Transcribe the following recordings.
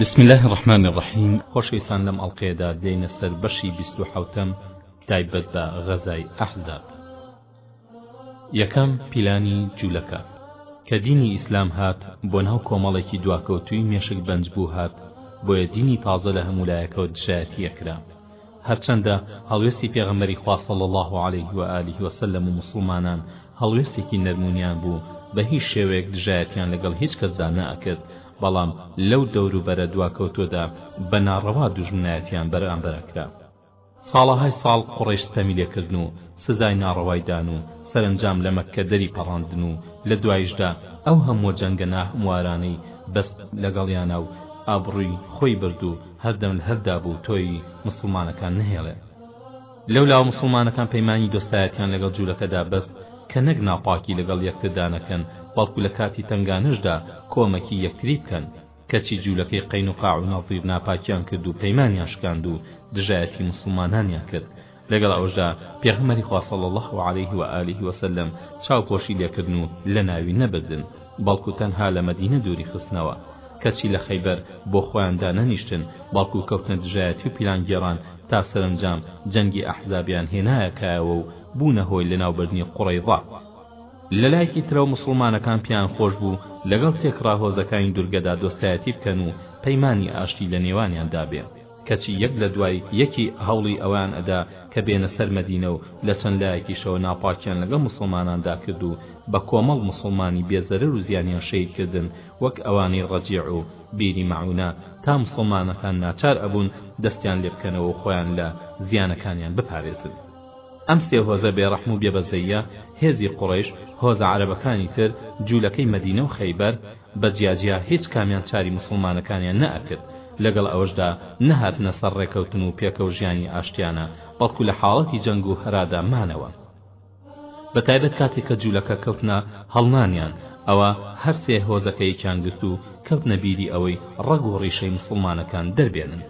بسم الله الرحمن الرحیم خۆشەویستان لەم ئەڵقەیەدا دێنە سەر بەشی بیست و حەوتەم تایبەت بە غەزای ئەحزاب یەکەم پیلانی جوولەکە کە دینی ئیسلام هات بۆ ناو کۆمەڵێکی دواکەوتوی مێشک بەنج بوو هات بۆیە دینی تازە لە هەموو لایەکەوە دژایەتیە کرا هەرچەندە هەڵوێستی پێغەمبەری خوا صلی الله علیه و آله و سلم و مسلمانان هەڵوێستێکی نەرمونیان بوو بە هیچ شێوەیەک دژایەتیان لەگەڵ هیچ کەسدا نەئەکرد بەڵام لەو دەوروبەرە دواکەوتووەدا بە ناڕەوا دوژمنایەتیان بەرامبەر ئەکرا. ساڵەهای ساڵ قوڕەیش ستەمی لێکردن و سزای ناڕەوای دان و سەرەنجام لە مەککە دەری پەڕاندن و لە دوایشدا ئەو هەمووە جەنگە ناهەموارانەی بەست لەگەڵیانا و ئابڕووی خۆی برد و هەردەم لهردابوو تۆی موسڵمانەکان نەهێڵێ لەولاوە موسڵمانەکان پەیمانی دۆستایەتیان لەگەڵ جوولەکە دا بەست کە نەک ناپاکی لەگەڵ یەکتردا نەکەن بەڵکو لە کاتی تەنگانەشدا کۆمەکی یەکتری بکەن کەچی جوولەکەی قەینوقاع و نەضیر ناپاکیان کرد و پەیمانیان شکاند و دژایەتی موسڵمانانیان کرد لەگەڵ ئەوەشدا پێغەمبەری خوا صلی اللە علیه و آله و سلم چاوپۆشی لێکردن و لەناوی نەبردن بەڵکو تەنها لە مەدینە دووری خستنەوە کەچی لە خەیبەر بۆ خۆیان دانەنیشتن بەڵکو کەوتنە دژایەتی و پیلانگێڕان تا سەرەنجام جەنگی ئەحزابیان هێنایە کایەوە و بوونە هۆی لەناوبردنی قوڕەیضە لە لایەکی ترەوە موسڵمانەکان پێیان خۆش بوو لەگەڵ تێکڕا هۆزەکانی دورگەدا دۆستایەتی بکەن و پەیمانی ئاشتی لە نێوانیان دابێ. کەچی یەک لە دوای یەکی هەوڵی ئەوەیان ئەدا کە بێنە سەر مەدینە و لە چەند لایەکیشەوە ناپاکیان لەگەڵ موسڵماناندا کرد و بە کۆمەڵ موسڵمانی بێ زەرەر و زیانیان شەهید کردن وەک ئەوانەی ڕەجیع و بیری مەعونە تا موسڵمانەکان ناچار ئەبوون دەستیان لێ بکەنەوە و خۆیان لە زیانەکانیان بپارێزن. ئەم سێ هۆزە بێڕەحم و بێبەزەییە هێزی قوڕەیش، هۆزە عەرەبەکانی تر، جوولەکەی مەدینە و خەیبەر، بە جیا جیا هیچ کامیان چاری موسڵمانەکانیان نە ئەکرد لەگەڵ ئەوەشدا نە هاتنە سەر ڕێکەوتن و پێکەوە ژیانی ئاشتیانە بەڵکو لە حاڵەتی جەنگ و هەرادا مانەوە بە تایبەت کاتێک کە جولەکە کەوتنە هەڵنانیان ئەوە هەر سێ هۆزەکە یەکیان گرت و کەوتنە بیری ئەوەی ڕەگ و ڕیشەی موسڵمانەکان دەربێنن.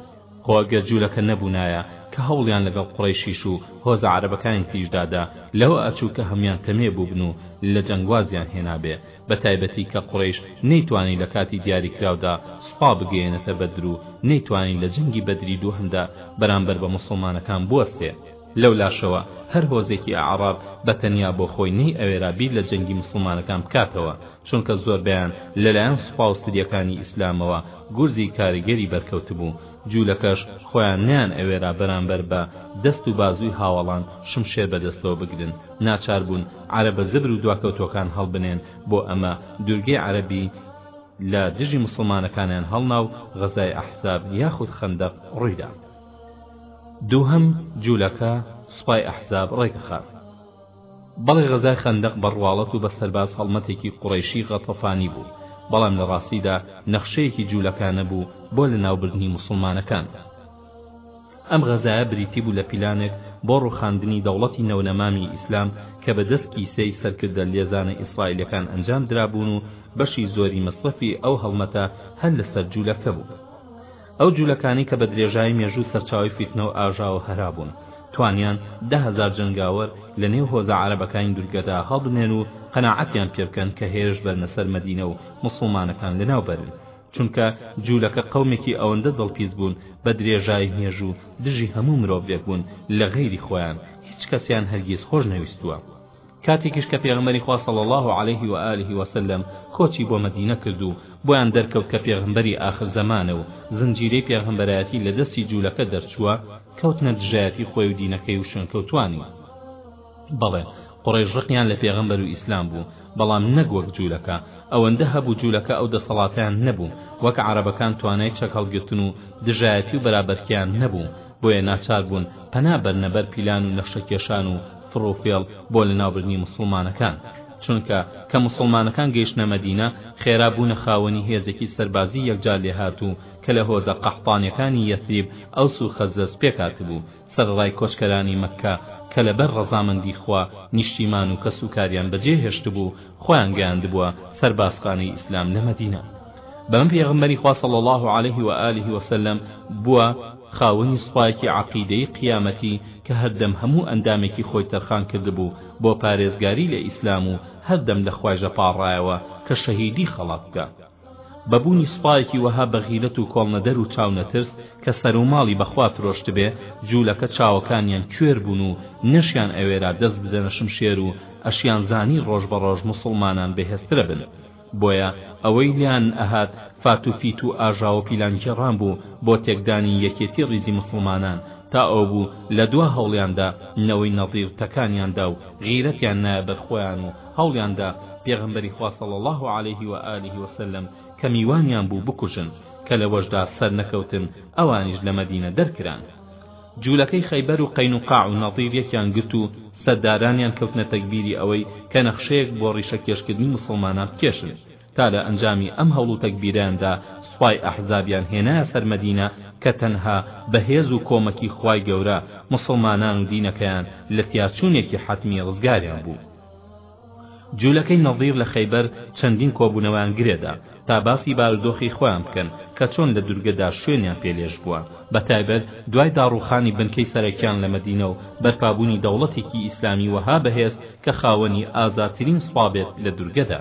خۆ ئەگەر جولەکە نەبونایە کە هەوڵیان لەگەڵ قوڕەیشیش و هۆزە عەرەبەکانی تریشدا دا لەوە ئەچوو کە هەموان تەمێ بووبن و لە جەنگ وازیان هێنابێ بە تایبەتی کە قوڕەیش نەیتوانی لە کاتی دیاری کراودا سوپا بگەیەنێتە بەدر و نەیتوانی لە جەنگی بەدری دووهەمدا بەرامبەر بە موسڵمانەکان بوەستێ لەولاشەوە هەر هۆزێکی ئەعڕاب بە تەنیا بۆ خۆی نەیئەوێرا بیر لە جەنگی موسڵمانەکان بکاتەوە، چونکە زۆربەیان لە لایەن سوپا و سریەکانی ئیسلامەوە گورزی کاریگەری بەرکەوتبوو، جوولەکەش خۆیان نەیان ئەوێرا بەرامبەر بە دەست و بازووی هاوەڵان شمشێر بە دەستەوە بگرن، ناچار بوون عەرەبە زبر و دواکەوتووەکان هەڵبنێن، بۆ ئەمە دوورگەی عەرەبی لە دژی موسڵمانەکانیان هەڵنا و غەزای ئەحزاب یاخود خەندەق ڕوویدا. دووهەم جولەکە سوپای ئەحزاب ڕێکەخات بەڵی غەزای خەندەق بە ڕواڵەت و بە سەرباز هەڵمەتێکی قوڕەیشی غەتەفانی بوو بەڵام لە ڕاستیدا نەخشەیەکی جولەکانە بوو بۆ لە ناوبردنی موسڵمانەکان ئەم غەزایە بریتی بوو لە پیلانێک بۆ ڕوخاندنی دەوڵەتی نەونەمامی ئیسلام کە بە دەست کیسەی سەرکردە لێزانە ئیسرائیلەکان ئەنجام درابوون و بەشی زۆری مەسرەفی ئەو هەڵمەتە هەر لەسەر جولەکە بوو ئەو جولەکانەی کە بە درێژایی مێژوو سەرچاوەی فیتنە و ئاژاوە هەرا بوون، توانیان دە هەزار جەنگاوەر لە نێو هۆزە عەرەبەکانی دورگەدا هەڵبنێن و قەناعەتیان پێ بکەن کە هێرش بەرنە سەر مەدینە و موسڵمانەکان لە ناو بەرن، چونکە جولەکە قەومێکی ئەوەندە دڵپیس بوون بە درێژایی مێژوو دژی هەموو مرۆڤێک بوون لە غەیری خۆیان، هیچ کەسیان هەرگیز خۆش نەویستووە. کاتێکیش کە پێغەمبەری خوا صلی اللە علیه و آله و سلم کۆچی بۆ مەدینە کرد و بۆیان دەرکەوت کە پێغەمبەری ئاخر زەمانە و زنجیرەی پێغەمبەرایەتی لە دەستی جوولەکە دەرچووە کەوتنە دژایەتی خۆی و دینەکەی و شوێنکەوتوانی بەڵێ قوڕەیش ڕقیان لە پێغەمبەر و ئیسلام بوو بەڵام نەک وەک جوولەکە ئەوەندە هەبوو جوولەکە ئەو دەسەڵاتیان نەبوو وەک عەرەبەکان توانای چەک هەڵگرتن و دژایەتی و بەرابەرکێیان نەبوو بۆیە ناچار بوون پەنا بەرنە بەر پیلان و نەخشەکێشان و فڕ و فێڵ بۆ لە ناوبردنی موسڵمانەکان، چونکە کە موسڵمانەکان گەیشتنە مەدینە خێرا بوونە خاوەنی هێزێکی سەربازی یەکجار لێهاتوو کە لە هۆزە قەحتانیەکانی یەثریب، ئەوس و خەزرەج پێکهاتبوو، سەرەڕای کۆچکەرانی مەککە کە لەبەر ڕەزامەندی خوا نیشتیمان و کەسوکاریان بەجێ هێشتبوو خۆیان گەیاندبووە سەر بازخانەی ئیسلام لە مەدینە بەمە پێغەمبەری خوا صلی اللە علیه و آله و سلم بووە خاوەنی سوپایەکی عەقیدەیی قیامەتی کە هەردەم هەموو ئەندامێکی خۆی تەرخان کردبوو بۆ پارێزگاری لە ئیسلام و هەردەم لە خوای ژەپاڕایەوە کە شەهیدی خەڵات بکا بە بوونی سوپایەکی وەها بە غیرەت و کۆڵنەدەر و چاونەترس کە سەرو ماڵی بە خوا فرۆشتبێ جوولەکە چاوەکانیان کوێر بوون و نەشیان ئەوێرا دەست بدەنە شمشێر و ئەشیان زانی ڕۆژ بە ڕۆژ موسوڵمانان بەهێزترەبن بۆیە ئەوەی لێیان ئەهات فات و فیت و ئاژاوە پیلانگێڕان بوو بۆ تێکدانی یەکێتی ڕیزی موسڵمانان تا ئەوەبوو لە دوا هەوڵیاندا نەوەی نەزیر تەکانیان دا و غیرەتیان نایە بەر خۆیان و هەوڵیاندا پێغەمبەری خوا صلی اللە علیه و آله و سلم کە میوانیان بوو بکوژن کە لەوەشدا سەرنەکەوتن ئەوانیش لە مەدینە دەرکران. جولەکەی خەیبەر و قەینوقاع و نەضیر یەکیان گرت و سەردارانیان کەوتنەتە بیری ئەوەی کە نەخشەیەک بۆ ڕیشەکێشکردنی موسڵمانان بکێشن تا لە ئەنجامی ئەم هەوڵ و تەگبیرەیاندا سوپای ئەحزابیان هێنایە سەر مەدینە کە تەنها بە هێز و کۆمەکی خوای گەورە موسڵمانان و دینەکەیان لە تیاچوونێکی حەتمی ڕزگاریان بوو. جولەکەی نەضیر لە خەیبەر چەندین کۆبوونەوەیان گرێدا تا باسی بارودۆخی خۆیان بکەن کە چۆن لە دورگەدا شوێنیان پێ لێژ بووە بەتایبەت دوای داڕووخانی بنکەی سەرەکیان لە مەدینە و بەرپابوونی دەوڵەتێکی ئیسلامی وەها بەهێز کە خاوەنی ئازاترین سوپا بێت لە دورگەدا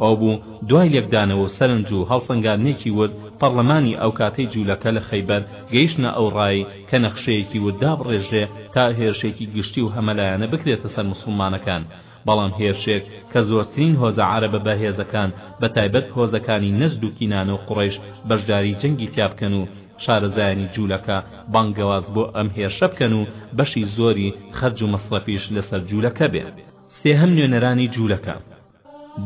ئەوەبوو دوای لێکدانەوە و سەرنج و هەڵسەنگاندنێکی ورد پەڕلەمانی ئەوکاتەی جوولەکە لە خەیبەر گەیشتنە ئەو ڕایەی کە نەخشەیەکی ورد دابڕێژرێ تا هێرشێکی گشتی و هەمەلایەنە بکرێتە سەر موسوڵمانەکان بەڵام هێرشێک کە زۆرترین هۆزە عەرەبە بەهێزەکان بەتایبەت هۆزەکانی نەجد و کینانە و قوڕەیش بەشداری جەنگی تیا بکەن و شارەزایانی جوولەکە بانگەواز بۆ ئەم هێرشە بکەن و بەشی زۆری خەرج و مەسڕەفیش لەسەر جوولەکە بێ. سێهەم نوێنەرانی جوولەکە.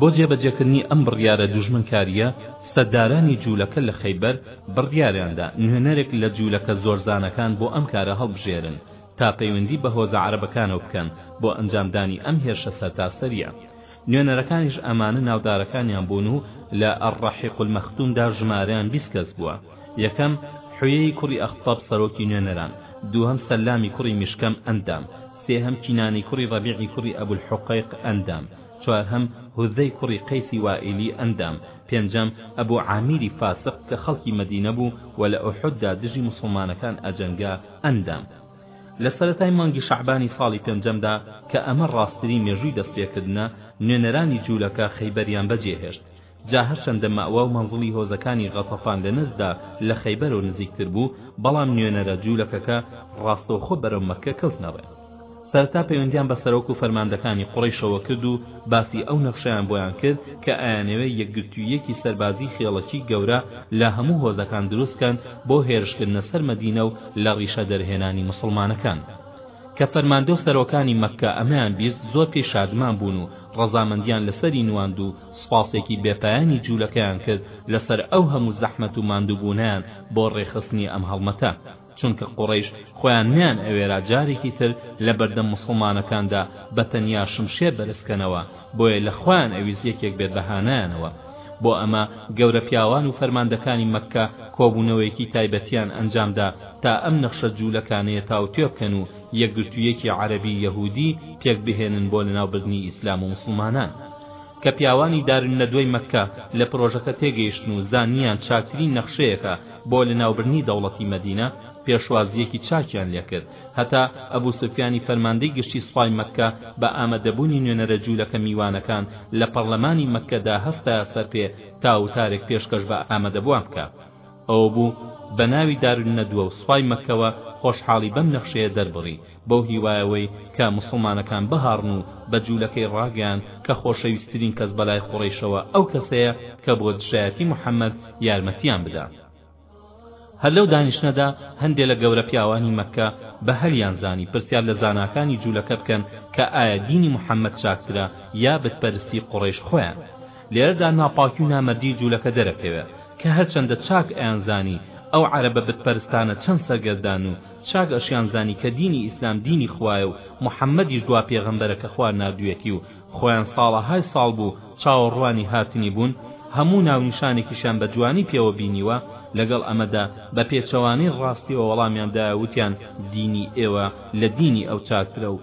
بۆ جێبەجێکردنی ئەم بڕیارە دوژمنکارییە، سەردارانی جوولەکە لە خەیبەر بڕیاریاندا نوێنەرێک لە جوولەکە زۆرزانەکان بۆ ئەم کارە هەڵبژێرن، تا پەیوەندی بە هۆزە عەرەبەکانەوە بکەن بۆ ئەنجامدانی ئەم هێرشە سەرتاسەرییە. نوێنەرەکانیش ئەمانە ناودارەکانیان بوون و لە الرحیق المختومدا ژمارەیان بیست کەس بووە، یەکەم، حویەی کوڕی ئەخطەب سەرۆکی نوێنەران، دووهەم، سەلامی کوڕی میشکەم ئەندام، سێهەم کینانی کوڕی ڕەبیعی کوڕی ئەبولحوقەیق ئەندام چوارهەم هوذەی کوڕی قەیسی وائیلی ئەندام پێنجەم ئەبوعامیری فاسق کە خەڵکی مەدینە بوو و لە ئوحوددا دژی موسڵمانەکان ئەجەنگا ئەندام لە سەرەتای مانگی شەعبانی ساڵی پێنجەمدا کە ئەمە ڕاستترین مێژووی دەستپێکردنە نوێنەرانی جوولەکە خەیبەریان بەجێهێشت جا هەرچەندە مەئوا و مەنزڵی هۆزەکانی غەتەفان لە نەجددا لە خەیبەرەوە نزیکتر بوو، بەڵام نوێنەرە جوولەکەکە ڕاستەوخۆ بەرەو مەککە کەوتنە ڕێ. سەرەتا پەیوەندیان بە سەرۆک و فەرماندەکانی قوڕەیشەوە کرد و باسی ئەو نەخشەیان بۆیان کرد کە ئەیانەوێ یەکگرتووییەکی سەربازیی خێڵەکیی گەورە لە هەموو هۆزەکان دروست کەن بۆ هێرشکردنە سەر مەدینە و لە ڕیشە دەرهێنانی موسڵمانەکان. کە فەرماندە و سەرۆکانی مەککە ئەمەیان بیست زۆر پێی شادمان بوون و ڕەزامەندیان لە سەری نواند و سوپاسێکی بێ پایانی جوولەکەیان کرد لەسەر ئەو هەموو زەحمەت و ماندووبوونەیان بۆ ڕێکخستنی ئەم هەڵمەتە، چونکە قوڕەیش خۆیان نەیانئەوێرا جارێکی تر لەبەردەم موسڵمانەکاندا بە تەنیا شمشێر بەرز کەنەوە، بۆیە لە خۆیان ئەویست یەکێک بێت بە هانایانەوە. بۆ ئەمە گەورە پیاوان و فەرماندەکانی مەککە کۆبوونەوەیەکی تایبەتیان ئەنجام دا تا ئەم نەخشە جوولەکانەیە تاوتوێ بکەن و یەکگرتوویەکی عەرەبی و یەهوودی پێک بهێنن بۆ لەناوبردنی ئیسلام و موسڵمانان. کە پیاوانی دارالندوەی مەککە لە پرۆژەکە تێگەیشتن و زانیان چاکترین نەخشەیەکە بۆ لەناوبردنی دەوڵەتی مەدینە، پێشوازییەکی چاکیان لێکرد، هەتا ئەبو سوفیانی فەرماندەی گشتی سوپای مەککە بە ئامەدەبوونی نوێنەرە جوولەکە میوانەکان لە پەڕلەمانی مەککەدا هەستایە سەرپێ تا وتارێک پێشکەش بە ئامەدەبووان بکات. ئەوە بوو بە ناوی دارولندوە و سوپای مەککەوە خۆشحاڵی بەم نەخشەیە دەربڕی بەو هیوایەوەی کە موسڵمانەکان بهاڕن و بە جوولەکەی ڕاگەیاند کە خۆشەویسترین کەس بەلای قوڕەیشەوە ئەو کەسەیە کە بۆ دژایەتی محەمەد یارمەتیان بدا. هەر لەو دانیشتنەدا هەندێ لە گەورە پیاوانی مەککە بە هەلیان زانی پرسیار لە زاناکانی جوولەکە بکەن کە ئایا دینی محەمەد چاکترە یا بتپەرستی قوڕەیش خۆیان؟ لێرەدا ناپاکی و نامەردی جولەکە دەرەکەوێ کە هەرچەندە چاک ئەیانزانی ئەو عەرەبە بت پەرستانە چەند سەرگەردان و چاک ئەشیان زانی کە دینی ئیسلام دینی خوایە و محمدیش دوا پێغەمبەرە کە خوا ناردویەتی و خۆیان ساڵەهای ساڵ بوو چاوەڕوانی هاتنی بوون هەموو ناونیشانێکیشیان بە جوانی پێوە بینیوە لەگەڵ ئەمەدا بە پێچەوانەی ڕاستیەوە وەڵامیان دایە وتیان دینی ئێوە لە دینی ئەو چاکترە و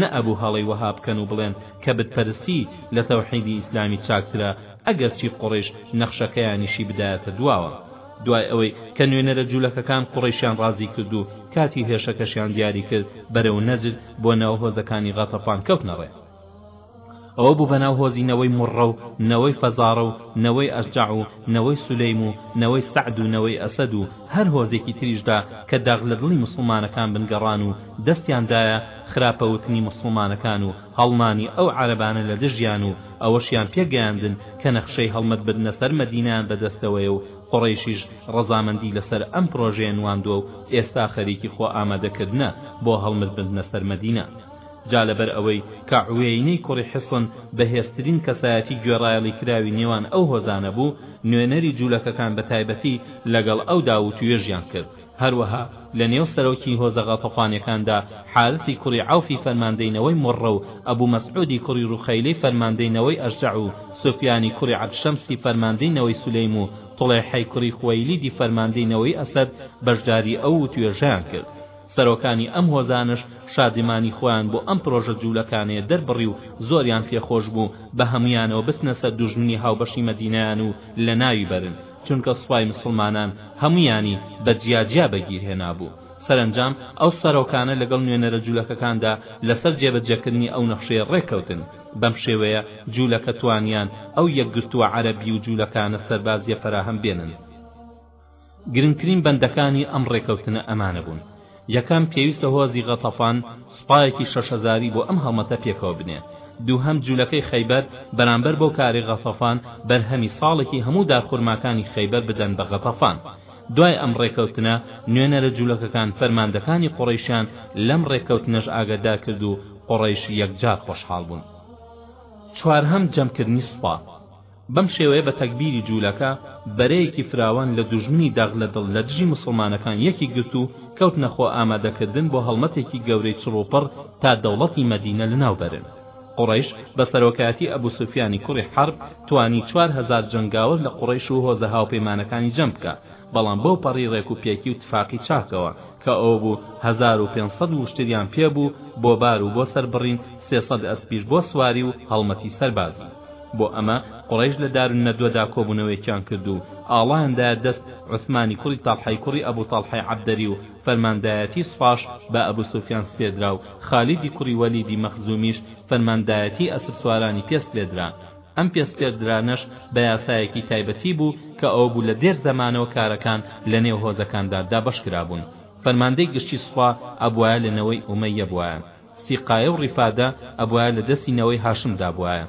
نە ئەبوو هەڵەی وەها بکەن و بڵێن کە بت پەرستی لە تەوحیدی ئیسلامی چاکترە ئەگەر چی قوڕەیش نەخشەکەیانیشی بدایەتە دواوە دوای ئەوەی کە نوێنەرە جولەکەکان قوڕەیشیان ڕازی کرد و کاتی هێرشەکەشیان دیاری کرد بەرەو نەجد بۆ ناو هۆزەکانی غەتەفان کەوتنە ڕێ. ئەوە بوو بەناو هۆزی نەوەی موڕڕە و نەوەی فەزاڕە و نەوەی ئەشجەع و نەوەی سولەیم و نەوەی سەعد و نەوەی ئەسەد و هەر هۆزێکی تریشدا کە داغ لە دڵی موسڵمانەکان بنگەڕان و دەستیان دایە خراپە وتنی موسڵمانەکان و هەڵنانی ئەو عەرەبانە لە دژیان و ئەوەشیان پێ گەیاندن کە نەخشەی هەڵمەت بردنە سەر مەدینەیان بە دەستەوەیە و قوڕەیشیش ڕەزامەندی لە سەر ئەم پڕۆژەیە نواندوە و ئێستا خەریکی خۆ ئامادە کردنە بۆ هەڵمت بردنە سەر مەدینە. جا لەبەر ئەوەی کە عویەینەی کوڕی حصن بەهێزترین کەسایەتی گوێڕایەڵی کراوی نێوان ئەو هۆزانە بوو، نوێنەری جوولەکەکان بە تایبەتی لەگەڵ ئەودا وتووێژیان کرد. هەروەها لە نێو سەرۆکی هۆزە غەطەفانیەکاندا حارثی کوڕی عەوفی فەرماندەی نەوەی مڕڕە و ئەبو مەسعودی کوڕی ڕوخەیلەی فەرماندەی نەوەی ئەشجەع و سوفیانی کوڕی عەبد شەمسی فەرماندەی نەوەی سولەیم و طڵێحەی کوڕی خوەیلیدی فەرماندەی نەوەی ئەسەد بەشداری ئەو وتووێژەیان کرد. سەرۆکانی ئەم هۆزانەش شادیمانی خۆیان بۆ ئەم پرۆژە جوولەکانەیە دەربڕی و زۆریان پێ خۆش بوو بە هەموویانەوە بچنە سەر دوژمنی هاوبەشی مەدینەیان و لە ناوی بەرن چونکە سوپای مسوڵمانان هەموویانی بە جیا جیا بە گیر هێنابوو سەرەنجام ئەو سەرۆکانە لەگەڵ نوێنەرە جوولەکەکاندا لەسەر جێبەجێکردنی ئەو نەخشەیە ڕێک کەوتن بەم شێوەیە جوولەکە توانیان ئەو یەکگرتووە عەرەبی و جوولەکانە سەربازییە فەراهەم بێنن. گرنگترین بەندەکانی ئەم ڕێکەوتنە ئەمانە بوون، یەکەم، پێویستە هۆزی غەتەفان سوپایەکی شەش هەزاری بۆ ئەم هەڵمەتە پێکەوە بنێ، دووهەم، جولەکەی خەیبەر بەرامبەر بەو کارەی غەتەفان بەرهەمی ساڵێکی هەموو دارخورماکانی خەیبەر بدەن بە غەتەفان. دوای ئەم ڕێکەوتنە، نوێنەرە جولەکەکان فەرماندەکانی قوڕەیشیان لەم ڕێککەوتنەش ئاگەدار کرد و قوڕەیش یەکجار خۆشحاڵ بوون. چوارهەم، جەمکردنی سوپا. بەم شێوەیە بە تەگبیری جوولەکە بەرەیەکی فراوان لە دوژمنی داغ لە دڵ لە دژی موسڵمانەکان یەکی گرت و کەوتنە خۆ ئامادەکردن بۆ هەڵمەتێکی گەورەی چڕوپڕ تا دەوڵەتی مەدینە لەناو بەرن. قوڕەیش بە سەرۆکایەتی ئەبو سوفیانی کوڕی حەرب توانی چوار هەزار جەنگاوەر لە قوڕەیش و هۆزە هاوپەیمانەکانی جەم بکا بەڵام بەو پەڕی ڕێک و پێکی و تفاقی چاکەوە کە ئەوە بوو هەزار و پێنج سەد وشتریان پێ بوو بۆ بار و بۆ سەربڕین سێ سەد ئەسپیش بۆ سواری و هەڵمەتی سەربازی بۆ ئەمە قوڕەیش لە دارالنەدوەدا کۆبوونەوەیەکیان کرد و ئاڵایان دایە دەست عوسمانی کوڕی تەڵحەی کوڕی ئەبو تەڵحەی عەبدەری و فەرماندایەتی سوپاش بە ئەبو سوفیان سپێدرا و خالیدی کوڕی وەلیدی مەخزومیش فەرماندایەتی ئەسپسوارانی پێ سپێدرا ئەم پێسپێردرانەش بە یاسایەکی تایبەتی بوو کە ئەوە بوو لە دێر زەمانەوە کارەکان لە نێو هۆزەکاندا دابەش کرابوون فەرماندەی گشتی سوپا ئەبوایە لە نەوەی ئومەییە بوایە سیقایە و ڕیفادە ئەبوایە لە دەستی نەوەی هاشم دابوایە.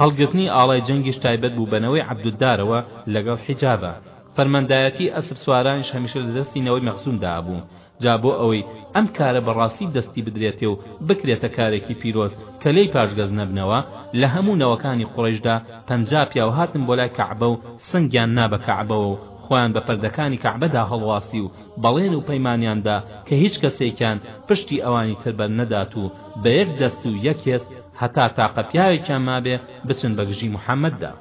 هەڵگرتنی ئاڵای جەنگیش تایبەت بوو بە نەوەی عەبدوددارەوە لەگەڵ حیجابە. فەرماندایەتی ئەسپ سوارانیش هەمیشە لە دەستی نەوەی مەخزومدا ئەبوو. جا بۆ ئەوەی ئەم کارە بە ڕاستی دەستی بدرێتێ و بکرێتە کارێکی پیرۆز کە لێی پاشگەز نەبنەوە، لە هەموو نەوەکانی قوڕەیشدا پەنجا پیاو هاتن بۆ لای کەعبە و سنگیان نا بە کەعبەوە و خۆیان بە پردەکانی کەعبەدا هەڵواسی و بەڵێن و پەیمانیان دا کە هیچ کەسێکیان پشتی ئەوانی تر بەر نەدات و بە یەک دەست و یەک هێز هەتا تاقە پیاوێکیان مابێ بچن بە گژی محەممەد دا.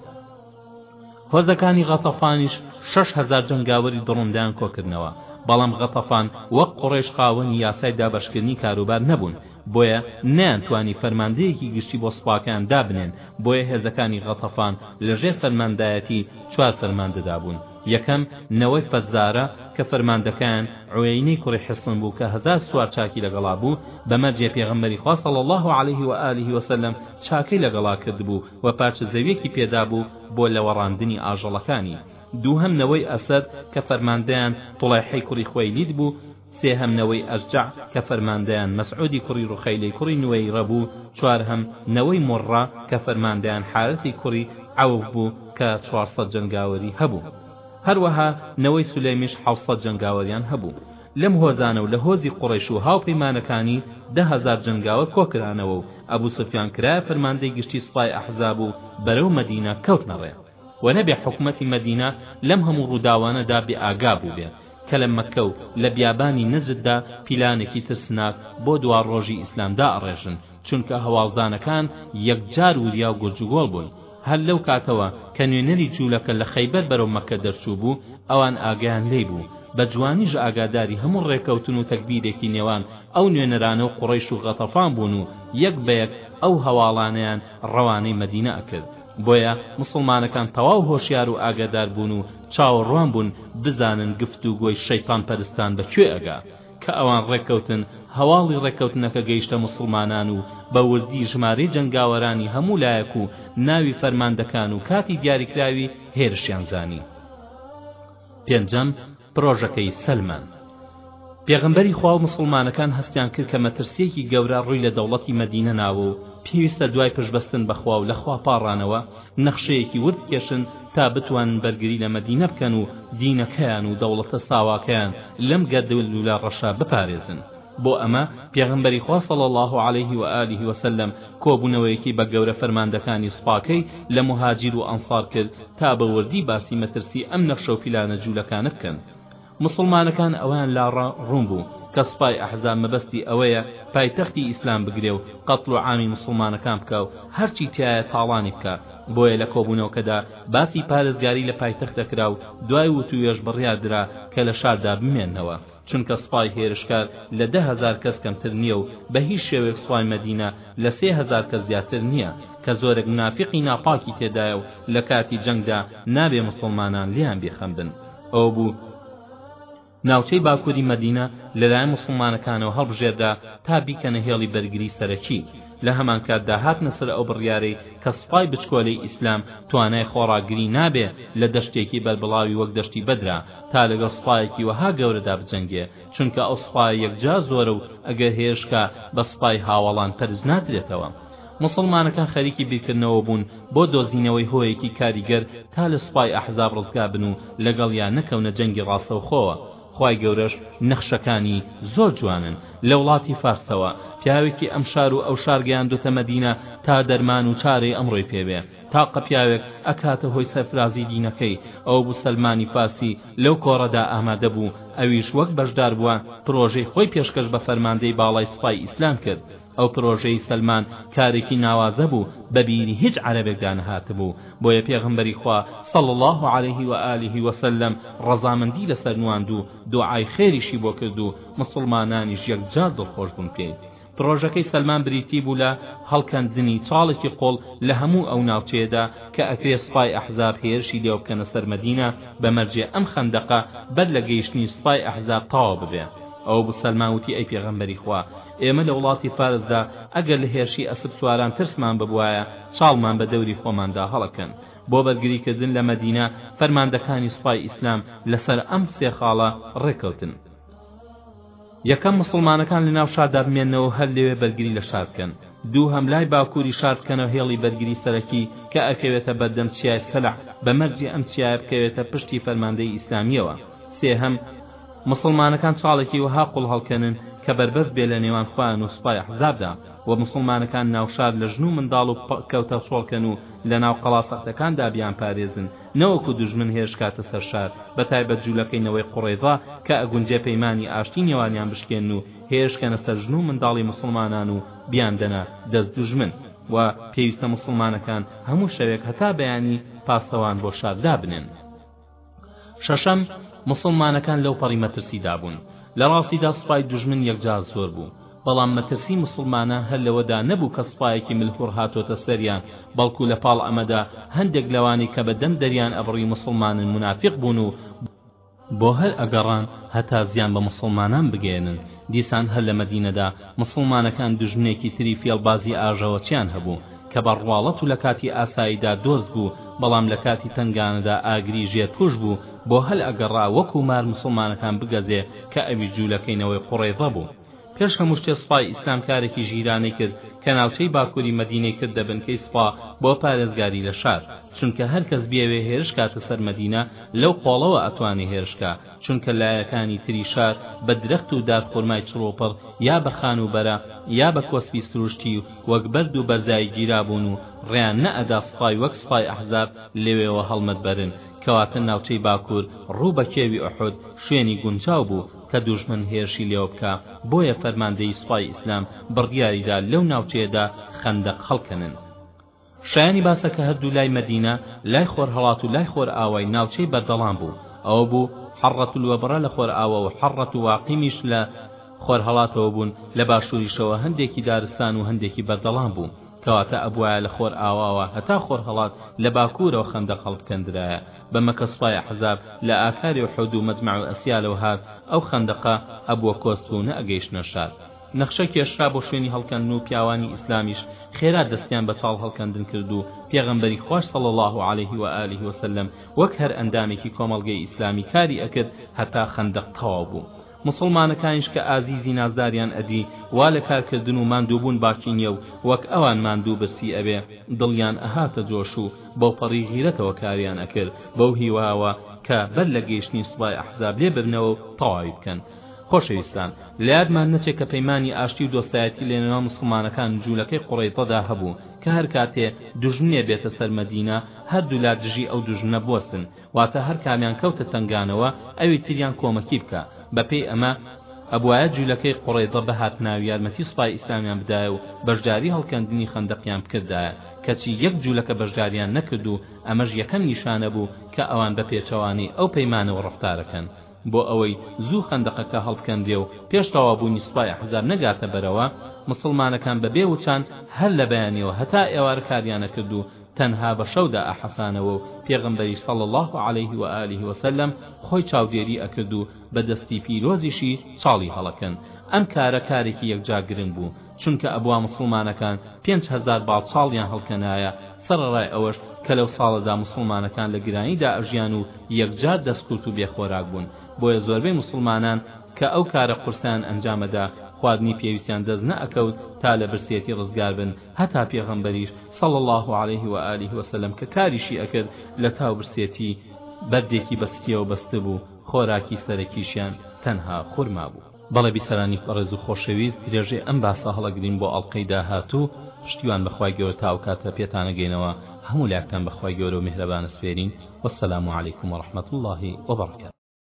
هۆزەکانی غەتەفانیش شەش هەزار جەنگاوەری دڕندەیان کۆ کردنەوە، بەڵام غەتەفان وەک قوڕەیش خاوەنی یاسای دابەشکردنی کاروبار نەبوون، بۆیە نەیان توانی فەرماندەیەکی گشتی بۆ سوپاکەیان دابنێن، بۆیە هێزەکانی غەتەفان لە ژێر فەرماندایەتی چوار فەرماندەدا بوون. یەکەم، نەوەی فەزارە، کە فەرماندەکەیان، عویەینەی کوڕی حصن، بوو کە هەزار سوار چاکی لەگەڵا بوو، بە مەرجێ پێغەمبەری خوا صلی اللە علیه و آله و سلم چاکەی لەگەڵا کردبوو و پارچە زەویەکی پێدابوو بۆ لەوەڕاندنی ئاژەڵەکانی. دووهەم، نەوەی ئەسەد، کە فەرماندەیان، طلیحەی کوڕی خوەیلید، بوو، سێهەم نەوەی ئەشجەع کە فەرماندەیان مەسعودی کوڕی ڕوخەیلەی کوڕی نوەیرە بوو، چوارهەم نەوەی موڕڕە کە فەرماندەیان حارثی کوڕی عەوف بوو کە چوار سەد جەنگاوەری هەبوو. هەروەها نەوەی سولەیمیش حەوت سەد جەنگاوەریان هەبوو. لەم هۆزانە و لە هۆزی قوڕەیش و هاوپەیمانەکانی دە هەزار جەنگاوەر کۆکرانەوە و ئەبوسوفیان کرایە فەرماندەی گشتی سوپای ئەحزاب و بەرەو مەدینە کەوتنە ڕێ. وە نەبێ حکومەتی مەدینە لەم هەموو ڕووداوانەدا بێ ئاگا بووبێت کە لە مەککە و لە بیابانی نەجددا پیلانێکی ترسناک بۆ دواڕۆژی ئیسلام دائەڕێژن چونکە هەواڵدانەکان یەکجار وریا و گرجوگۆڵ بوون هەر لەو کاتەوە کە نوێنەری جوولەکە لە خەیبەر بەرەو مەککە دەرچوو بوو ئەوان ئاگایان لێی بوو بە جوانیش ئاگاداری هەموو ڕێکەوتن و تەگبیرێکی نێوان ئەو نوێنەرانە و قوڕەیش و غەتەفان بوون و یەک بە یەک ئەو هەواڵانەیان ڕەوانەی مەدینە ئەکرد بۆیە موسڵمانەکان تەواو هۆشیار و ئاگەدار بوون و چاوەڕوان بوون بزانن گفتوگۆی شەیتان پەرستان بە کوێ ئەگا کە ئەوان ڕێککەوتن هەواڵی ڕێککەوتنەکە گەیشتە موسڵمانان و بە وردی ژمارەی جەنگاوەرانی هەموو لایەک و ناوی فەرماندەکان و کاتی دیاریکراوی هێرشیان زانی پێنجەم پرۆژەکەی سەلمان پێغەمبەری خوا و مسوڵمانەکان هەستیان کرد کە مەترسییەکی گەورە ڕووی لە دەوڵەتی مەدینە ناوە و پێویستە دوای پشتبەستن بە خوا و لە خوا پاڕانەوە نەخشەیەکی ورد بکێشن تا بتوانن بەرگری لە مەدینە بکەن و دینەکەیان و دەوڵەتە ساواکەیان لەم گەردوولولە ڕەشە بپارێزن بۆ ئەمە پێغەمبەری خوا صلی اللە علیه و آله و سلم کۆبوونەوەیەکی بە گەورە فەرماندەکانی سوپاکەی لە مهاجیر و ئەنصار کرد تا بە وردی باسی مەترسی ئەم نەخشە و پیلانە جوولەکانە بکەن موسڵمانەکان ئەوەیان لا ڕوون بوو کە سوپای ئەحزاب مەبەستی ئەوەیە پایتەختی ئیسلام بگرێ و قەتڵ و عامی موسڵمانەکان بکا و هەرچی تیایە تاڵانی بکا بۆیە لە کۆبوونەوەکەدا باسی پارێزگاری لە پایتەخت دەکرا و دوای وتووێژ بڕیار درا کە لە شاردا بمێننەوە چونکە سوپای هێرشکار لە دە هەزار کەس کەمتر نییە و بە هیچ شێوەیەک سوپای مەدینە لە سێ هەزار کەس زیاتر نییە، کە زۆرێک مونافیقی ناپاکی تێدایە و لە کاتی جەنگدا نابێ موسڵمانان لێیان بێخەم بن. ئەوە بوو ناوچەی باکووری مەدینە لەلایەن موسڵمانەکانەوە هەڵبژێردرا تا بیکەنە هێڵی بەرگری سەرەکی. لە هەمانکاتدا هاتنە سەر ئەو بڕیارەی کە سوپای بچکۆلەی ئیسلام توانای خۆڕاگری نابێ لە دەشتێکی بەربڵاوی وەک دەشتی بەدرە تا لەگەڵ سوپایەکی وەها گەورەدا بجەنگێ چونکە ئەو سوپایە یەکجا زۆرە و ئەگەر هێرشکا بە سوپای هاوەڵان پەرز نادرێتەوە موسڵمانەکان خەریکی بیرکردنەوە بوون بۆ دۆزینەوەی هۆیەکی کاریگەر تا لە سوپای ئەحزاب ڕزگا بن و لەگەڵیا نەکەونە جەنگی ڕاستەوخۆوە خوای گەورەش نەخشەکانی زۆر جوانن لەوڵاتی فارسەوە پیاوێکی ئەم شارو ئەوشار گەیاندۆتە مەدینە تا دەرمان و چارەی ئەمڕۆی پێ بێ تاقە پیاوێک ئەکاتە هۆی سەرفرازی دینەکەی ئەوەبوو سەلمانی فارسی لەو کۆڕەدا ئامادە بوو ئەویش وەک بەشدار بووە پرۆژەی خۆی پێشکەش بە فەرماندەی باڵای سوپای ئیسلام کرد ئەو پرۆژەی سەلمان کارێکی ناوازە بوو بە بیری هیچ عەرەبێکدا نەهاتبوو بۆیە پێغەمبەری خوا صلی اللە علیه و آله و سلم ڕەزامەندی لەسەر نواند و دوعای خێریشی بۆ کرد و موسڵمانانیش یەکجار دڵخۆش بوون پێی پرۆژەکەی سەلمان بریتی بوو لە هەڵکەندنی چاڵێکی قوڵ لە هەموو ئەو ناوچەیەدا کە ئەکرێ سوپای ئەحزاب هێرشی لێوە بکەنە سەر مەدینە بە مەرجێ ئەم خەندەقە بەر لە گەیشتنی سوپای ئەحزاب تەواو ببێ ئەوە بوو سەلمان وتی ئەی پێغەمبەری خوا ئێمە لە وڵاتی فارسدا ئەگەر لە هێرشی ئەسپسواران ترسمان ببوایە چاڵمان بە دەوری خۆماندا هەڵەکەن. بۆ بەرگریکردن لە مەدینە فەرماندەکانی سوپای ئیسلام لەسەر ئەم سێ خاڵە ڕێککەوتن. یەکەم، موسڵمانەکان لەناو شاردا بمێننەوە و هەر لەوێ بەرگری لە شار بکەن. دووهەم، لای باکووری شار بکەنەوە هێڵی بەرگری سەرەکی کە ئەکەوێتە بەردەم چیای سەلع بە مەرجی ئەم چیایە بکەوێتە پشتی فەرماندەی ئیسلامییەوە. سێهەم، موسڵمانەکان چاڵێکی وەها قوڵ هەڵکەنن کە بەربەست بێ لە نێوان خۆیان و سوپای ئەحزابدا و موسڵمانەکان ناو شار لە ژن و منداڵ و پەککەوتە چۆڵکەن و لە ناو قەڵا سەختەکاندا بیانپارێزن نەوەکو دوژمن هێرش کاتە سەر شار بە تایبەت جولەکەی نەوەی قوڕەیزە کە ئەگونجێ پەیمانی ئاشتی نێوانیان بشکێنن و هێرش کەنە سەر ژن و منداڵی موسڵمانان و بیاندەنە دەست دوژمن و پێویستە موسڵمانەکان هەموو شەوێک هەتا بەیانی پاسەوان بۆ شار دابنێن. شەشەم، موسڵمانەکان لەوپەڕی مەترسیدا بوون، لە ڕاستیدا سوپای دوژمن یەکجار زۆر بوو، بەڵام مەترسی موسڵمانان هەر لەوەدا نەبوو کە سوپایەکی ملهوڕ هاتۆتە سەریان، بەڵکو لە پاڵ ئەمەدا هەندێک لەوانەی کە بە دەم دەریان ئەبڕی موسڵمانن مونافیق بوون و بۆ هەر ئەگەڕان هەتا زیان بە موسڵمانان بگەیەنن، دیسان هەر لە مەدینەدا موسڵمانەکان دوژمنێکی تری فێڵبازی ئاژەوەچیان هەبوو، کە بە ڕواڵەت و لە کاتی ئاساییدا دۆست بوو، بەڵام لە کاتی تەنگانەدا ئاگری ژێر پووش بوو، بۆ هەل ئەگەڕا وەکوو مار موسڵمانەکان بگەزێ کە ئەویش جوولەکەی نەوەی قوڕەیظە بوو. پێش هەموو شتێ سپای ئیسلام کارێکی ژیرانەی کرد کە ناوچەی باکووری مەدینەی کردە بنکەی سپا بۆ پارێزگاری لە شار، چونکە هەر کەس بیەوێ هێرش کاتە سەر مەدینە لەو قۆڵەوە ئەتوانێ هێرش کا، چونکە لایەکانی تری شار بە درەخت و دارخورمای چڕوپڕ یا بە خانووبەرە یا بە کۆسپی سروشتی وەک بەرد و بەرزایی گیرابوون و ڕێیان نەئەدا سوپای وەک سوپای ئەحزاب لەوێوە هەڵمەت بەرن، کەواتە ناوچەی باکوور ڕوو بە کێوی ئوحود شوێنی گونجاو بوو کە دوژمن هێرشی لێوە بکا، بۆیە فەرماندەیی سوپای ئیسلام بڕیاریدا لەو ناوچەیەدا خەندەق هەڵکەنن. شایانی باسە کە هەردوو لای مەدینە، لای خۆرهەڵات و لای خۆرئاوای ناوچەی بەردەڵان بوو، ئەوە بوو، حەڕڕە الوەبرە لە خۆرئاوا و حەڕڕە واقیمیش لە خۆرهەڵاتەوە بوون، لە باشووریشەوە هەندێکی دارستان و هەندێکی بەردەڵان بوو، کەواتە ئەبوایە لە خۆرئاواوە هەتا خۆرهەڵات لە باکوورەوە خەندەق هەڵبکەندرایە، بەمە کە سوپای ئەحزاب لە ئاکاری ئوحود و مەجمەع ئەسیالەوە هات، ئەو خەندەقە ئەبووە کۆسپ و نەئەگەیشتنە شار. نەخشە کێشرا بۆ شوێنی هەڵکەندن و پیاوانی ئیسلامیش خێرا دەستیان بە چاڵ هەڵکەندن کرد و پێغەمبەری خواش صلی اللە علیه و آله و سلم وەک هەر ئەندامێکی کۆمەڵگەی ئیسلامی کاری ئەکرد هەتا خەندەق تەواو بوو موسڵمانەکانیش کە ئازیزی نازداریان ئەدی وا لە کارکردن و ماندووبوون باقی نیە و وەک ئەوان ماندوو برسی ئەبێ دڵیان ئەهاتە جۆش و بەوپەڕی غیرەتەوە کاریان ئەکرد بەو هیواوە کە بەر لە گەیشتنی سوبای ئەحزاب لێ ببنەوە و تەواوی بکەن خۆشەویستان، لە یادمان نەچێ کە پەیمانی ئاشتی و دۆستایەتی لە نێوان موسڵمانەکان و جوولەکەی قوڕەیزەدا هەبوو کە هەر کاتێ دوژمنێ بێتە سەر مەدینە هەردوولا دژی ئەو دوژمنە بوەستن واتە هەر کامیان کەوتە تەنگانەوە ئەوی تریان کۆمەکی بکا بە پێی ئەمە ئەبوایە جوولەکەی قوڕەیزە بهاتنایەو یارمەتی سوپای ئیسلامیان بدایە و بەشداری هەڵکەندنی خەندەقیان بکردایە کەچی یەک جوولەکە بەشداریان نەکرد و ئەمەش یەکەم نیشانە بوو کە ئەوان بە پێچەوانەی ئەو پەیمانەوە ڕەفتارەکەن بۆ ئەوەی زوو خەندەقەکە هەڵبکەندرێ و پێش تەواوبوونی سوپای ئەحزاب نەگاتە بەرەوە، موسڵمانەکان بە بێ وچان هەر لە بەیانیەوە هەتا ئێوارە کاریان نەکرد و تەنها بە شەودا ئەحەسانەوە و پێغەمبەریش صلی اللە علیه و آله و سلم خۆی چاودێری ئەکرد و بە دەستی پیرۆزیشی چاڵی هەڵەکەند ئەم کارە کارێکی یەکجا گرنگ بوو چونکە ئەبوا موسڵمانەکان پێنج هەزار باڵچاڵیان هەڵکەنایە، سەڕەڕای ئەوەش کە لەو ساڵەدا موسڵمانەکان لە گرانیدا ئەژیان و یەکجار دەستکورت و بێ خۆراک بوون، بۆیە زۆربەی موسڵمانان کە ئەو کارە قورسەیان ئەنجام ئەدا خواردنی پێویستیان دەست نەئەکەوت تا لە برسیەتی ڕزگار بن، هەتا پێغەمبەریش، صلی اللە علیه و آله و سلم، کە کاریشی ئەکرد لەتاو برسیەتی بەردێکی بە سکیەوە بەستبوو، خۆراکی سەرەکیشیان تەنها خورما بوو. بەڵێ بیسەرانی بەڕێز و خۆشەویست درێژەی ئەم باسە هەڵەگرین بۆ ئەڵقەی داهاتوو پشتیوان بە خوای گەورە تا ئەوکاتە پێتانەگەینەوە هەموو لاکتان بە خوای گەورە و میهرەبانە سپێرین والسلام علیکم ورحمة اللە وبرکاته.